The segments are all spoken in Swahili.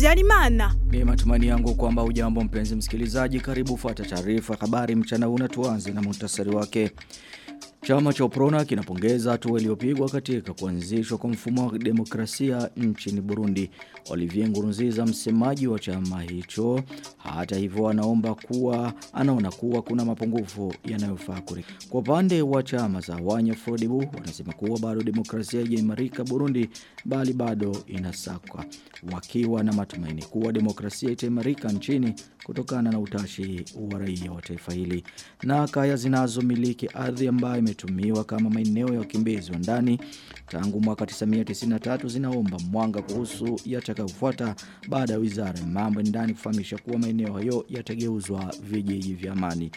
Habyarimana. Ni matumaini yangu kwamba ujambo mpenzi msikilizaji karibu fuata taarifa habari mchana una tuanze na muhtasari wake. Chama cha Uprona kinapongeza hatua iliyopigwa katika kuanzishwa kwa mfumo wa demokrasia nchini Burundi. Olivier Ngurunziza msemaji wa chama hicho hata hivyo anaomba kuwa anaona kuwa kuna mapungufu yanayofaa kuri. Kwa upande wa chama za Wanya Frodibu wanasema kuwa bado demokrasia haijaimarika Burundi bali bado inasakwa wakiwa na matumaini kuwa demokrasia itaimarika nchini kutokana na utashi wa raia wa taifa hili. Na kaya zinazomiliki ardhi ambayo imetumiwa kama maeneo ya wakimbizi wa ndani tangu mwaka 1993 zinaomba mwanga kuhusu yatakayofuata baada ya wizara ya mambo ndani kufahamisha kuwa maeneo hayo yatageuzwa vijiji vya amani.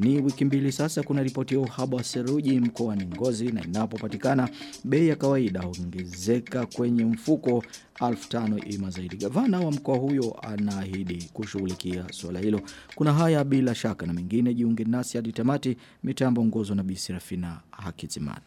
Ni wiki mbili sasa kuna ripoti ya uhaba wa seruji mkoani Ngozi na inapopatikana bei ya kawaida huongezeka kwenye mfuko 1500 ima zaidi. Gavana wa mkoa huyo anaahidi kushughulikia suala hilo. Kuna haya bila shaka na mengine jiunge nasi hadi tamati mitambo ngozo na Bi Serafina Hakizimana.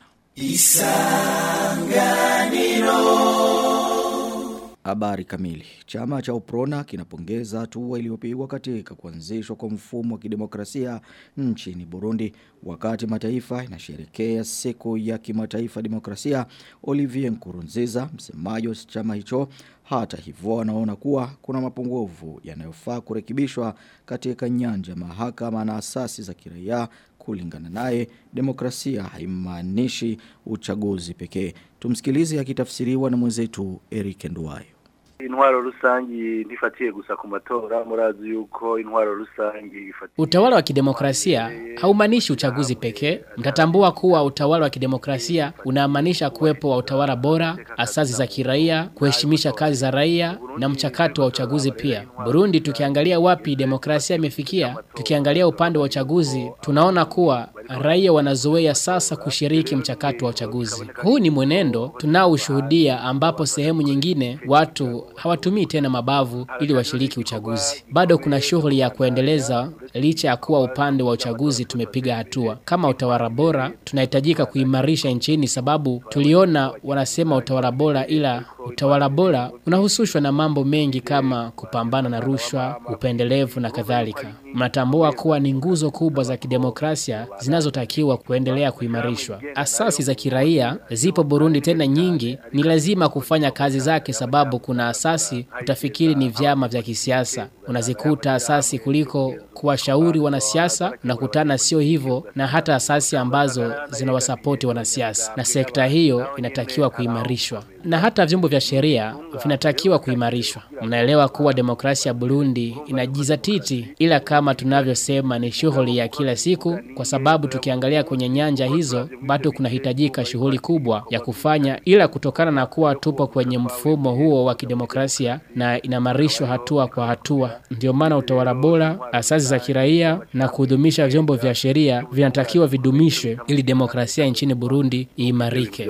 Habari kamili. Chama cha Uprona kinapongeza hatua iliyopigwa katika kuanzishwa kwa mfumo wa kidemokrasia nchini Burundi wakati mataifa inasherekea siku ya kimataifa demokrasia. Olivier Nkurunziza, msemaji wa chama hicho, hata hivyo anaona kuwa kuna mapungufu yanayofaa kurekebishwa katika nyanja mahakama na asasi za kiraia kulingana naye demokrasia haimaanishi uchaguzi pekee. Tumsikilize akitafsiriwa na mwenzetu Eric Nduwayo. Intwaro rusangi ntifatiye gusa ku matora murazi yuko intwaro rusangi ifatiye Utawala wa kidemokrasia haumaanishi uchaguzi pekee. Mtatambua kuwa utawala wa kidemokrasia unamanisha kuwepo wa utawala bora, asasi za kiraia, kuheshimisha kazi za raia na mchakato wa uchaguzi pia. Burundi tukiangalia wapi demokrasia imefikia, tukiangalia upande wa uchaguzi, tunaona kuwa raia wanazoea sasa kushiriki mchakato wa uchaguzi. Huu ni mwenendo tunaoshuhudia ambapo sehemu nyingine watu hawatumii tena mabavu ili washiriki uchaguzi. Bado kuna shughuli ya kuendeleza licha ya kuwa upande wa uchaguzi tumepiga hatua. Kama utawala bora tunahitajika kuimarisha nchini sababu tuliona wanasema utawala bora ila utawala bora unahusishwa na mambo mengi kama kupambana na rushwa, upendelevu na kadhalika. Mnatambua kuwa ni nguzo kubwa za kidemokrasia zinazotakiwa kuendelea kuimarishwa. Asasi za kiraia zipo Burundi tena nyingi, ni lazima kufanya kazi zake sababu kuna asasi utafikiri ni vyama vya kisiasa. Unazikuta asasi kuliko kuwashauri wanasiasa, na kutana, sio hivyo, na hata asasi ambazo zinawasapoti wanasiasa, na sekta hiyo inatakiwa kuimarishwa, na hata vyombo vya sheria vinatakiwa kuimarishwa. Mnaelewa kuwa demokrasia ya Burundi inajizatiti, ila kama tunavyosema ni shughuli ya kila siku, kwa sababu tukiangalia kwenye nyanja hizo bado kunahitajika shughuli kubwa ya kufanya, ila kutokana na kuwa tupo kwenye mfumo huo wa kidemokrasia na inamarishwa hatua kwa hatua, ndio maana utawala bora, asasi za kiraia na kudumisha vyombo vya sheria vinatakiwa vidumishwe ili demokrasia nchini Burundi iimarike.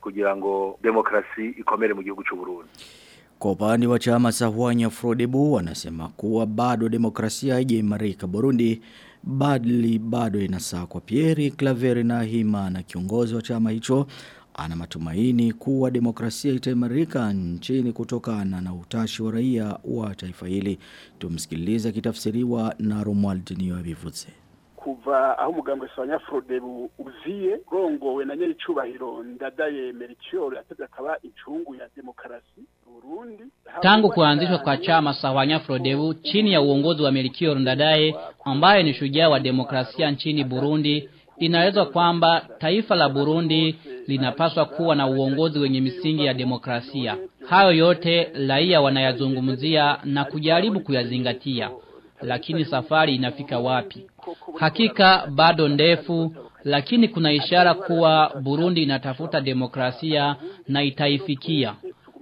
kugira ngo demokrasi ikomere mu gihugu cy'u Burundi Kwa upande wa chama cha Hwanya Frodebu wanasema kuwa bado demokrasia haijaimarika Burundi badli bado inasakwa Pierre Claver na Hima na kiongozi wa chama hicho ana matumaini kuwa demokrasia itaimarika nchini kutokana na utashi wa raia wa taifa hili. tumsikiliza kitafsiriwa na Romuald Niyobivuze. kuva aho umugambwe Frodebu uziye rongowe na nyeri cubahiro ndadaye Melchior atavye akaba incungu ya demokrasi Burundi Tangu kuanzishwa kwa chama Sawanya Frodebu chini ya uongozi wa Melchior Ndadaye ambaye ni shujaa wa demokrasia nchini Burundi, inaelezwa kwamba taifa la Burundi linapaswa kuwa na uongozi wenye misingi ya demokrasia. Hayo yote raia wanayazungumzia na kujaribu kuyazingatia. Lakini safari inafika wapi? Hakika bado ndefu, lakini kuna ishara kuwa Burundi inatafuta demokrasia na itaifikia.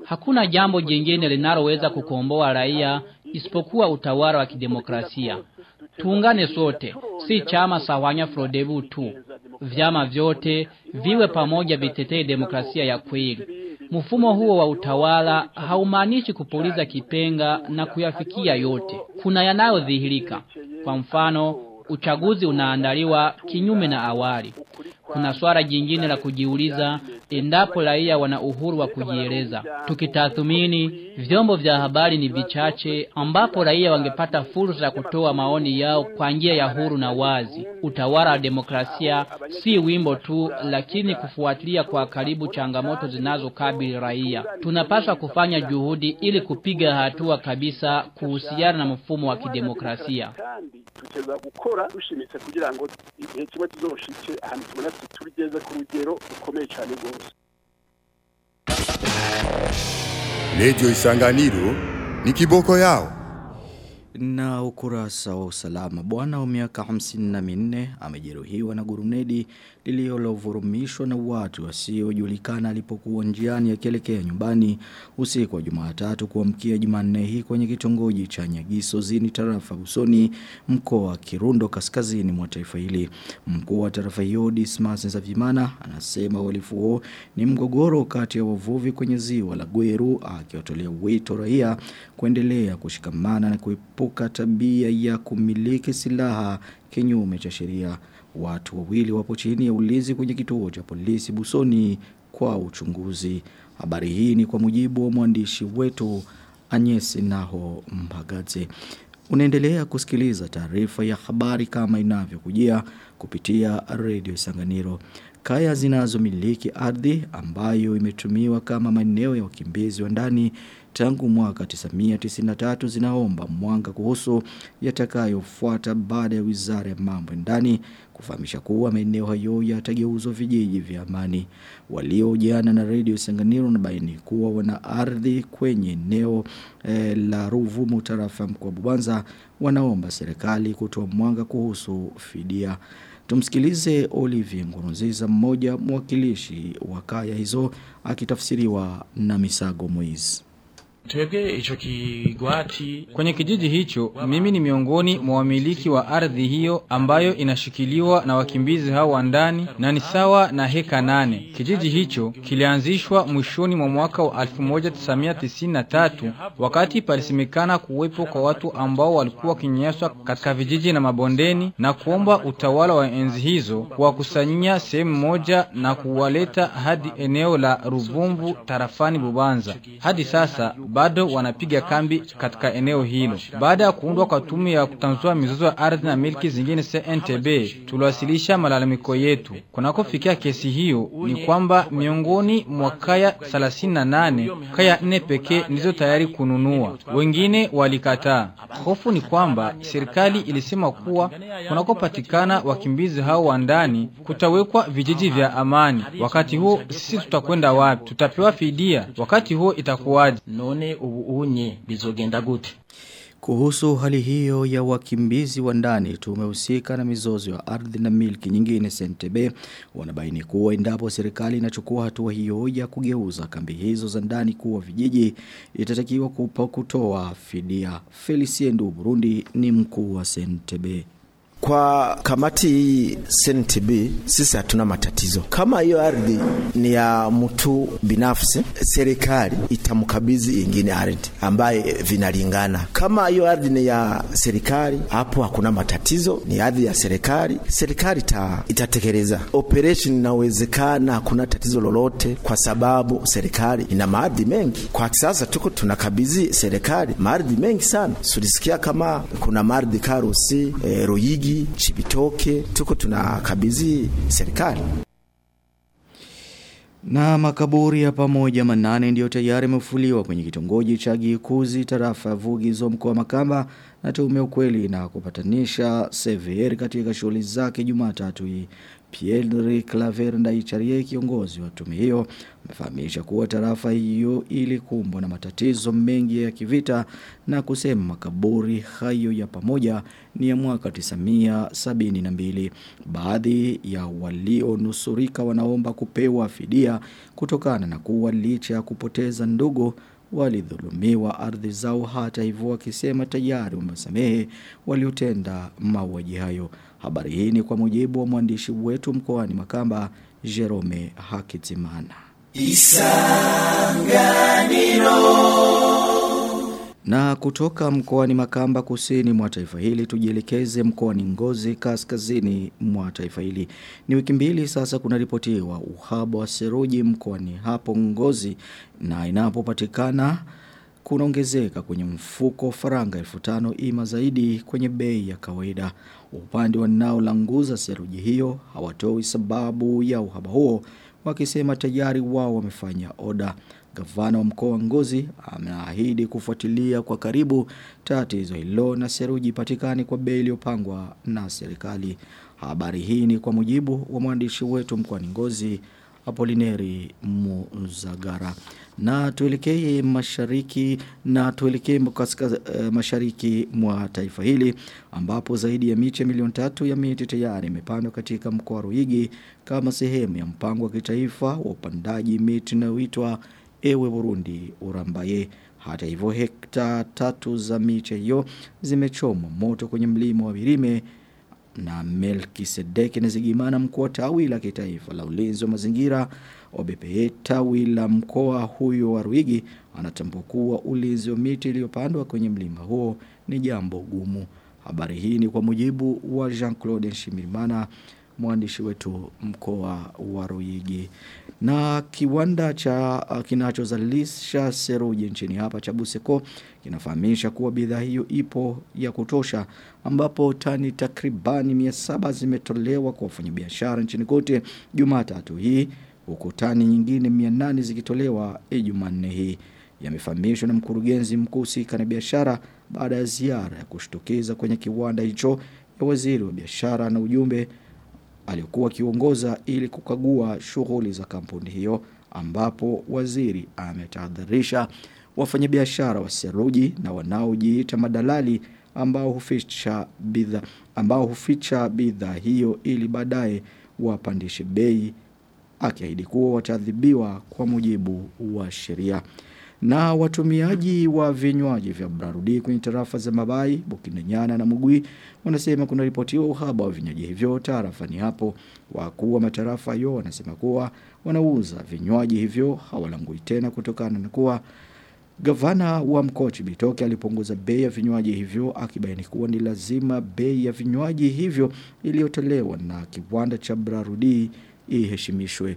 Hakuna jambo jingine linaloweza kukomboa raia isipokuwa utawala wa kidemokrasia. Tuungane sote, si chama Sawanya Frodebu tu. Vyama vyote viwe pamoja vitetee demokrasia ya kweli. Mfumo huo wa utawala haumaanishi kupuliza kipenga na kuyafikia yote. Kuna yanayodhihirika. Kwa mfano, uchaguzi unaandaliwa kinyume na awali. Kuna swala jingine la kujiuliza endapo raia wana uhuru wa kujieleza. Tukitathmini vyombo vya habari ni vichache ambapo raia wangepata fursa ya kutoa maoni yao kwa njia ya huru na wazi. Utawala wa demokrasia si wimbo tu, lakini kufuatilia kwa karibu changamoto zinazokabili raia. Tunapaswa kufanya juhudi ili kupiga hatua kabisa kuhusiana na mfumo wa kidemokrasia. Tugeze ku rugero rukomeye cyane rwose Radio Isanganiro ni kiboko yao. Na ukurasa wa usalama bwana wa miaka 54 amejeruhiwa na gurunedi lililovurumishwa na watu wasiojulikana alipokuwa njiani akielekea nyumbani usiku wa Jumatatu kuamkia Jumanne hii kwenye kitongoji cha Nyagiso zini tarafa Usoni mkoa wa Kirundo kaskazini mwa taifa hili. Mkuu wa tarafa hiyo Dismas Nzavimana anasema uhalifu huo ni mgogoro kati ya wavuvi kwenye ziwa la Gweru akiwatolea wito raia kuendelea kushikamana na kuepuka tabia ya kumiliki silaha kinyume cha sheria. Watu wawili wapo chini ya ulinzi kwenye kituo cha polisi Busoni kwa uchunguzi. Habari hii ni kwa mujibu wa mwandishi wetu Anyesi Naho Mbagaze. Unaendelea kusikiliza taarifa ya habari kama inavyokujia kupitia Radio Sanganiro. Kaya zinazomiliki ardhi ambayo imetumiwa kama maeneo ya wakimbizi wa ndani tangu mwaka 1993 zinaomba mwanga kuhusu yatakayofuata baada ya Wizara ya Mambo Ndani kufahamisha kuwa maeneo hayo yatageuzwa vijiji vya amani. Waliojiana na Radio Sanganiro na baini kuwa wana ardhi kwenye eneo e, la Ruvumu tarafa mkoa Bubanza wanaomba serikali kutoa mwanga kuhusu fidia. Tumsikilize Olivier Ngurunziza mmoja mwakilishi wa kaya hizo akitafsiriwa na Misago Moiz. Twebwe icho kigwati kwenye kijiji hicho, mimi ni miongoni mwa wamiliki wa ardhi hiyo ambayo inashikiliwa na wakimbizi hao wa ndani na ni sawa na heka nane. Kijiji hicho kilianzishwa mwishoni mwa mwaka wa 1993 wakati palisemekana kuwepo kwa watu ambao walikuwa wakinyanyaswa katika vijiji na mabondeni na kuomba utawala wa enzi hizo kuwakusanyia sehemu moja na kuwaleta hadi eneo la Ruvumbu tarafani Bubanza. Hadi sasa bado wanapiga kambi katika eneo hilo. Baada ya kuundwa kwa tume ya kutanzua mizozo ya ardhi na milki zingine CNTB, tuliwasilisha malalamiko yetu. Kunakofikia kesi hiyo ni kwamba miongoni mwa kaya 38 kaya nne pekee ndizo tayari kununua, wengine walikataa. Hofu ni kwamba serikali ilisema kuwa kunakopatikana wakimbizi hao wa ndani kutawekwa vijiji vya amani. Wakati huo sisi tutakwenda wapi? Tutapewa fidia? Wakati huo itakuwaje? None ubu unye bizogenda gute Kuhusu hali hiyo ya wakimbizi wa ndani tumehusika na mizozo ya ardhi na milki nyingine Sentebe wanabaini kuwa endapo serikali inachukua hatua hiyo ya kugeuza kambi hizo za ndani kuwa vijiji itatakiwa kupa kutoa fidia. Felicien Burundi ni mkuu wa Sentebe. Kwa kamati hii CNTB sisi hatuna matatizo. Kama hiyo ardhi ni ya mtu binafsi, serikali itamkabidhi ingine ardhi ambaye vinalingana. Kama hiyo ardhi ni ya serikali, hapo hakuna matatizo, ni ardhi ya serikali, serikali ita, itatekeleza operation. Inawezekana hakuna tatizo lolote, kwa sababu serikali ina maardhi mengi. Kwa sasa tuko tunakabidhi serikali maardhi mengi sana. Sulisikia kama kuna maardhi Karusi, e, Ruyigi Chibitoke tuko tunakabidhi serikali. Na makaburi ya pamoja manane ndiyo tayari yamefuliwa kwenye kitongoji cha Gikuzi tarafa Vugizo mkoa Makamba na tume ukweli na kupatanisha CVR katika shughuli zake Jumatatu hii. Pierre Claver Ndaicharie kiongozi wa tume hiyo amefahamisha kuwa tarafa hiyo ilikumbwa na matatizo mengi ya kivita na kusema makaburi hayo ya pamoja ni ya mwaka 1972. Baadhi ya walionusurika wanaomba kupewa fidia kutokana na kuwa licha ya kupoteza ndugu walidhulumiwa ardhi zao hata hivyo wakisema tayari wamesamehe waliotenda mauaji hayo. Habari hii ni kwa mujibu wa mwandishi wetu mkoani Makamba Jerome Hakitimana. Na kutoka mkoani Makamba kusini mwa taifa hili tujielekeze mkoani Ngozi kaskazini mwa taifa hili. Ni wiki mbili sasa kunaripotiwa uhaba wa seruji mkoani hapo Ngozi na inapopatikana kunaongezeka kwenye mfuko faranga 1500 ima zaidi kwenye bei ya kawaida. Upande wanaolanguza seruji hiyo hawatoi sababu ya uhaba huo wakisema tayari wao wamefanya oda. Gavana wa mkoa wa Ngozi ameahidi kufuatilia kwa karibu tatizo hilo na seruji patikani kwa bei iliyopangwa na serikali. Habari hii ni kwa mujibu wa mwandishi wetu mkoani Ngozi Apolineri Muzagara. Na tuelekee mashariki na tuelekee uh, mashariki mwa taifa hili ambapo zaidi ya miche milioni tatu ya miti tayari imepandwa katika mkoa wa Ruigi kama sehemu ya mpango wa kitaifa wa upandaji miti unaoitwa Ewe Burundi Urambaye. Hata hivyo hekta tatu za miche hiyo zimechomwa moto kwenye mlima wa Birime na Melkisedeki Nzigimana mkuu wa tawi la kitaifa la ulinzi wa mazingira OBPE tawi la mkoa huyo wa Ruigi anatambua kuwa ulinzi wa miti iliyopandwa kwenye mlima huo ni jambo gumu. Habari hii ni kwa mujibu wa Jean-Claude Nshimirimana mwandishi wetu mkoa wa Ruigi. Na kiwanda cha uh, kinachozalisha seruji nchini hapa cha Buseko kinafahamisha kuwa bidhaa hiyo ipo ya kutosha ambapo tani takribani 700 zimetolewa kwa wafanyabiashara nchini kote Jumatatu hii huku tani nyingine 800 zikitolewa Jumanne hii yamefahamishwa na mkurugenzi mkuu sika na biashara baada ya ziara ya kushtukiza kwenye kiwanda hicho ya waziri wa biashara na ujumbe aliokuwa akiongoza ili kukagua shughuli za kampuni hiyo ambapo waziri ametahadharisha wafanyabiashara wa seruji na wanaojiita madalali ambao huficha bidhaa ambao huficha bidhaa hiyo ili baadaye wapandishe bei akiahidi kuwa wataadhibiwa kwa mujibu wa sheria. Na watumiaji wa vinywaji vya Brarudi kwenye tarafa za Mabai, Bukinanyana na Mugwi wanasema kuna ripotiwa uhaba wa vinywaji hivyo tarafani hapo. Wakuu wa matarafa hiyo wanasema kuwa wanauza vinywaji hivyo hawalangui tena kutokana na kuwa Gavana wa Mkochi Bitoke alipunguza bei ya vinywaji hivyo akibaini kuwa ni lazima bei ya vinywaji hivyo iliyotolewa na kiwanda cha Brarudi iheshimishwe.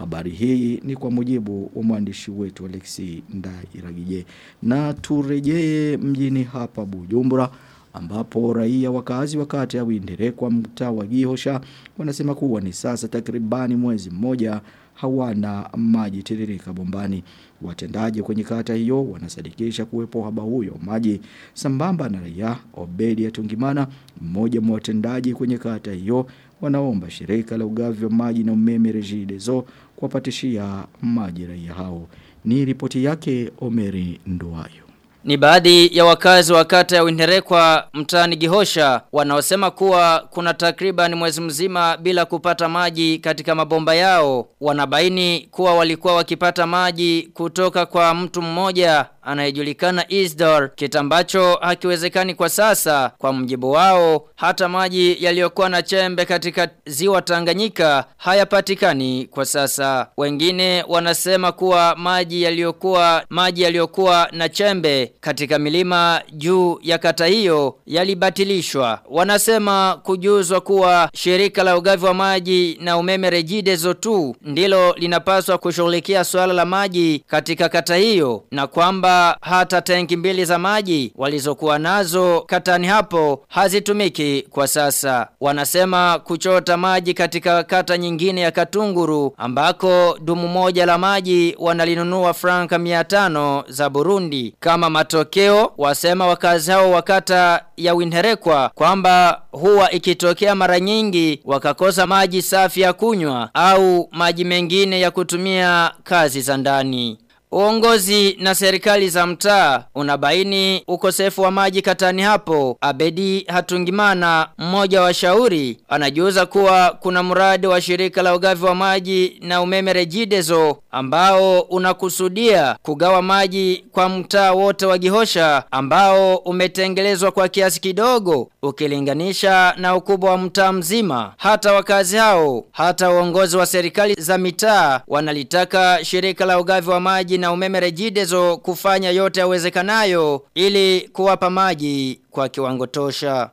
Habari hii ni kwa mujibu wa mwandishi wetu Alexi Ndairagije. Na turejee mjini hapa Bujumbura ambapo raia wakazi wakati ya Windere kwa mtaa wa Gihosha wanasema kuwa ni sasa takribani mwezi mmoja hawana maji tiririka bombani. Watendaji kwenye kata hiyo wanasadikisha kuwepo haba huyo maji sambamba na raia Obedi ya Tungimana mmoja mwa watendaji kwenye kata hiyo wanaomba shirika la ugavi wa maji na umeme Regideso kuwapatishia maji raia hao. Ni ripoti yake Omeri Nduwayo. Ni baadhi ya wakazi wa kata ya Winterekwa mtaani Gihosha wanaosema kuwa kuna takriban mwezi mzima bila kupata maji katika mabomba yao. Wanabaini kuwa walikuwa wakipata maji kutoka kwa mtu mmoja anayejulikana Isdor kitambacho hakiwezekani kwa sasa. Kwa mjibu wao hata maji yaliyokuwa na chembe katika ziwa Tanganyika hayapatikani kwa sasa. Wengine wanasema kuwa maji yaliyokuwa maji yaliyokuwa na chembe katika milima juu ya kata hiyo yalibatilishwa. Wanasema kujuzwa kuwa shirika la ugavi wa maji na umeme Regideso tu ndilo linapaswa kushughulikia swala la maji katika kata hiyo na kwamba hata tenki mbili za maji walizokuwa nazo katani hapo hazitumiki kwa sasa. Wanasema kuchota maji katika kata nyingine ya Katunguru ambako dumu moja la maji wanalinunua franka 500 za Burundi. Kama matokeo wasema wakazi hao wakata ya Winherekwa kwamba huwa ikitokea mara nyingi wakakosa maji safi ya kunywa au maji mengine ya kutumia kazi za ndani. Uongozi na serikali za mtaa unabaini ukosefu wa maji katani hapo. Abedi Hatungimana mmoja wa shauri anajuza kuwa kuna mradi wa shirika la ugavi wa maji na umeme Rejidezo ambao unakusudia kugawa maji kwa mtaa wote wa Gihosha ambao umetengelezwa kwa kiasi kidogo ukilinganisha na ukubwa wa mtaa mzima. Hata wakazi hao, hata uongozi wa serikali za mitaa wanalitaka shirika la ugavi wa maji na umeme rejidezo kufanya yote yawezekanayo ili kuwapa maji kwa kiwango tosha.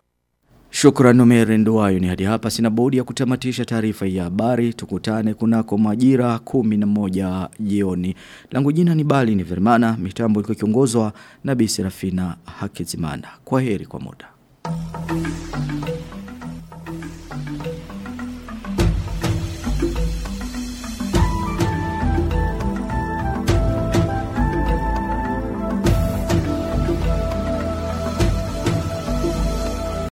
Shukrani Omeri Nduwayo ni hadi hapa sina budi ya kutamatisha taarifa ya habari tukutane kunako majira kumi na moja jioni. Langu jina ni Bali ni Vermana mitambo ilikuwa kiongozwa na Bi Serafina Hakizimana. Kwa heri kwa muda.